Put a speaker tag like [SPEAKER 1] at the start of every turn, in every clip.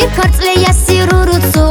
[SPEAKER 1] Kalpli kalpli yasirurutsu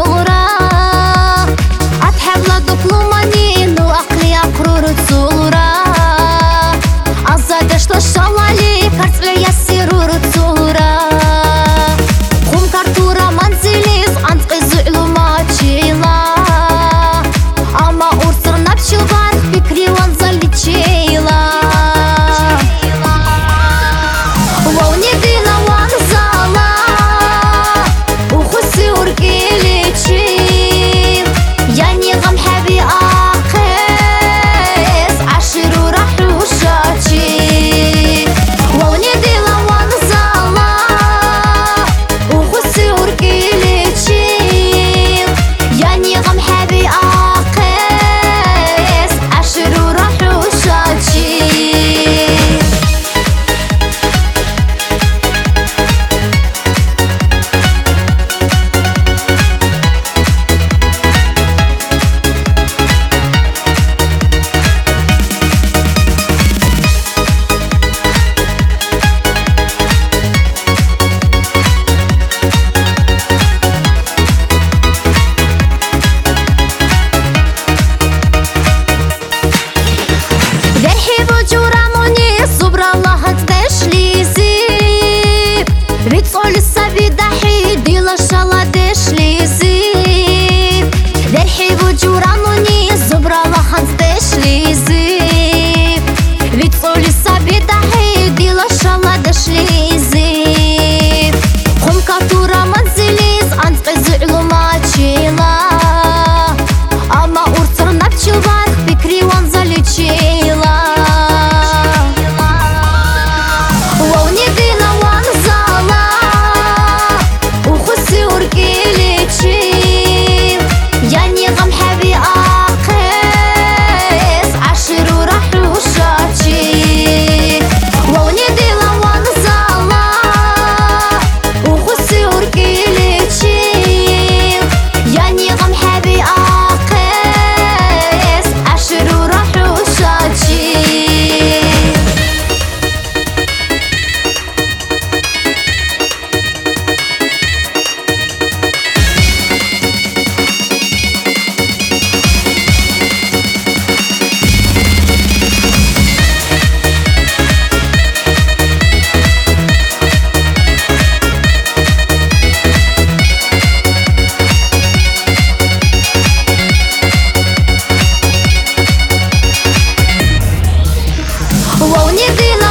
[SPEAKER 1] Жуджу рану ніс, забрала хан теж лізи Від солі сабі дахи, діла шала деш лізи Хомка тура манзіліз, анцкай зілу мачила Ама урцар напчила Лоуні дина